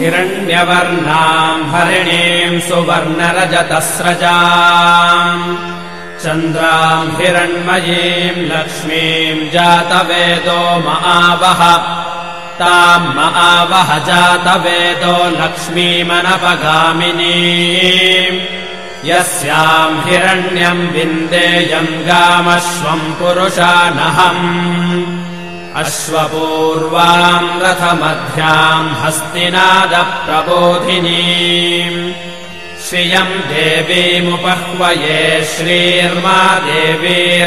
हिरण्यवर्णाम् हरिणीम् सुवर्णरजतस्रजा चन्द्राम् हिरण्मयीम् लक्ष्मीम् जातवेदो महावह ताम् महावह जातवेदो लक्ष्मीमनपगामिनी यस्याम् हिरण्यम् विन्देयम् गामश्वम् पुरुषानहम् अश्वपूर्वाम् रथमध्याम् हस्तिनादप्रबोधिनी श्रियम् देवीमुपह्वये श्रीर्मा देवीर्जुषताम्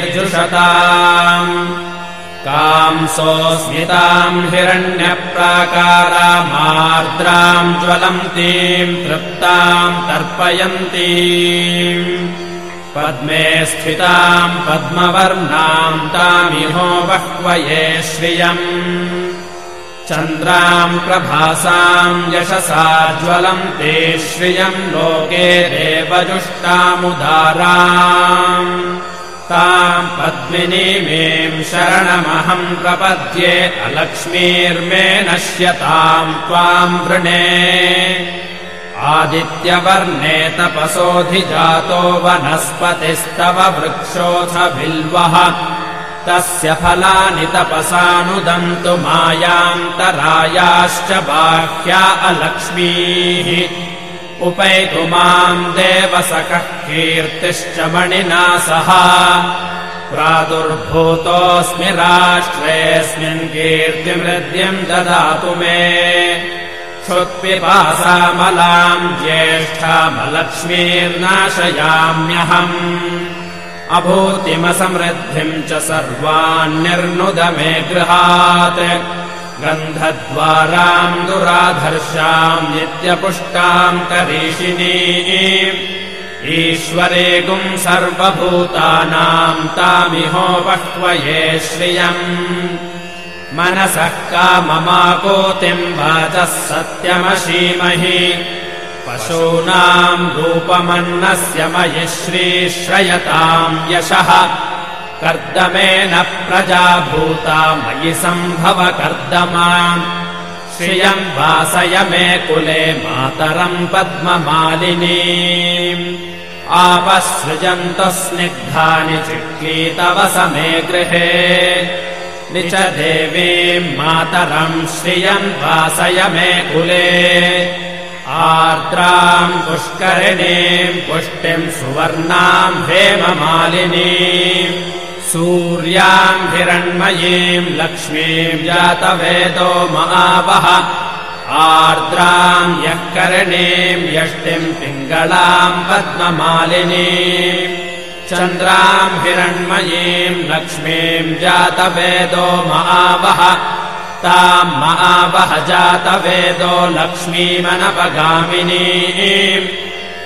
कांसोऽस्मिताम् हिरण्यप्राकारामार्द्राम् ज्वलन्तीम् तृप्ताम् तर्पयन्तीम् पद्मे स्थिताम् पद्मवर्णाम् तामिहो बह्वये श्रियम्। चन्द्राम् प्रभासाम् यशसा ज्वलन्ते श्रियम् लोके देवजुष्टामुदाराम्। ताम् पद्मिनीमेम् शरणमहम् प्रपद्ये अलक्ष्मीर्मे नश्यताम् त्वाम् वृणे आदित्यवर्णे तपसोऽधिजातो वनस्पतिस्तव वृक्षोऽथ बिल्वः तस्य फलानि तपसानुदन्तु मायान्तरायाश्च बाह्या अलक्ष्मीः। उपैतु माम् देवसखः कीर्तिश्च मणिना सह। प्रादुर्भूतोऽस्मि राष्ट्रेऽस्मिन् कीर्तिमृद्यम् ददातु मे क्षुत्पिपासामलाम् ज्येष्ठामलक्ष्मीर्नाशयाम्यहम्। अभूतिमसमृद्धिम् च सर्वान्निर्नुद मे गृहात् गन्धद्वाराम् दुराधर्षाम् नित्यपुष्टाम् करीषिणी ईश्वरेगुम् सर्वभूतानाम् तामिहो बह्वये श्रियम् मनसः काममाकोतिम् वाचः सत्यमशीमहि। पशूनाम् रूपमन्नस्य मयि श्रीश्रयताम् यशः। कर्दमेन प्रजा भूता मयि सम्भव कर्दमा श्रियम् वासय मे कुले मातरम् पद्ममालिनी। आपसृजन्तः स्निग्धानि चिक्लीतव समे गृहे निच देवीम् मातरम् श्रियम् वासय मे कुले। आर्द्राम् पुष्करिणीम् पुष्टिम् सुवर्णाम् हेममालिनी। सूर्याम् हिरण्मयीम् लक्ष्मीम् जातवेदो महावह आर्द्राम् यः करणीम् यष्टिम् पिङ्गलाम् पद्ममालिनी चन्द्राम् हिरण्मयीम् लक्ष्मीम् जातवेदो महावह ताम् महावह जातवेदो लक्ष्मीमनपगामिनी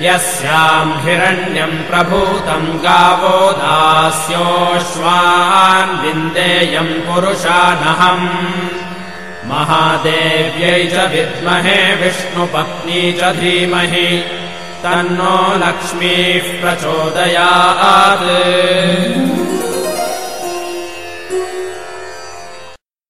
यस्याम् हिरण्यम् प्रभूतम् गावो दास्योऽश्वान् विन्देयम् पुरुषानहम्। महादेव्यै च विद्महे विष्णुपत्नी च धीमहि तन्नो लक्ष्मीः प्रचोदयात्